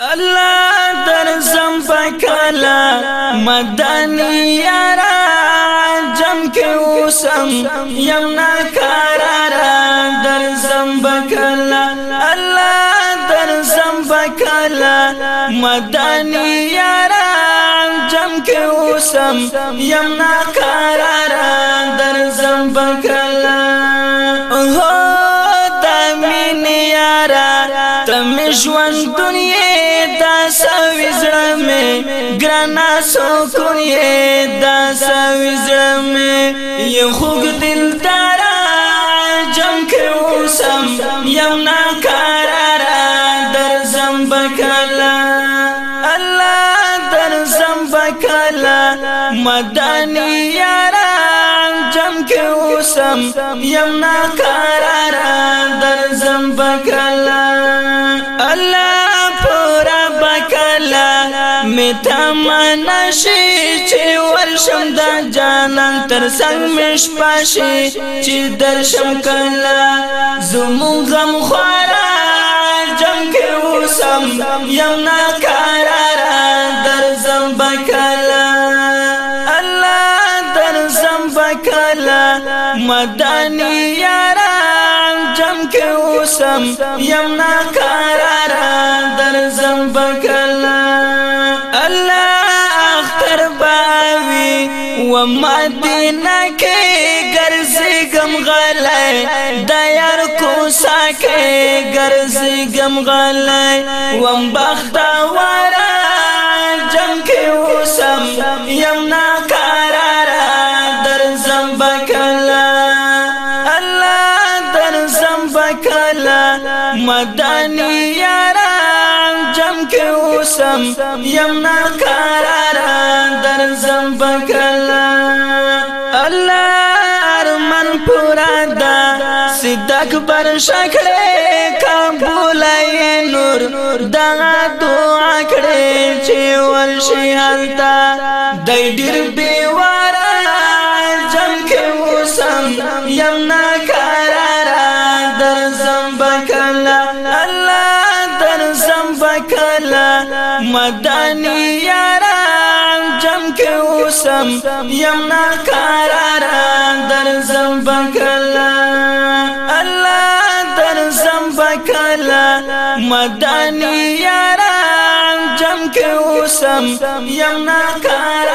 الله در زم پکلا مدنی یارا جم کې اوسم یم نا کارارا در زم پکلا الله در زم پکلا مدنی یارا جم کې اوسم یم نا کارارا در زم پکلا هو تامین یارا تم ژوند دنیا سوي زړه مې ګرنا سکون یې دا سوي زړه مې یو خوګ دل تارا جم کړو سم یم نا قرار در زم بکلا الله در زم بکلا مدانی یارا جم کړو سم یم نا قرار در زم بکلا می تمنا شي چې ورشم د جانان تر څنګ مش پاشي چې درشم کلا زمو غم خورا جنگ کې وسم یم نا قرار در زم بکلا الله در زم بکلا مدانی یارا جنگ کې وسم یم نا قرار در زم بکلا و مدینه کې ګرځېږم غلی د یار کوسا کې ګرځېږم غلی وم بختوره جنګ کې اوسم یم ناکاراره درځم بکله الله درځم بکله مدني یاره جنګ کې اوسم یم ناکاراره درځم بکله الله ارمن پورا دا صدق پر شکړې کابل نور دا دعا کړې چې ورشي حالتا د ډېر بیوارا جم کې وسم يم نا قرارا در زم بکلا الله در زم بکلا مدانیا اوسم یم ناکارا در زم بکلا الله در زم بکلا مدانی یارا جم کې اوسم یم ناکارا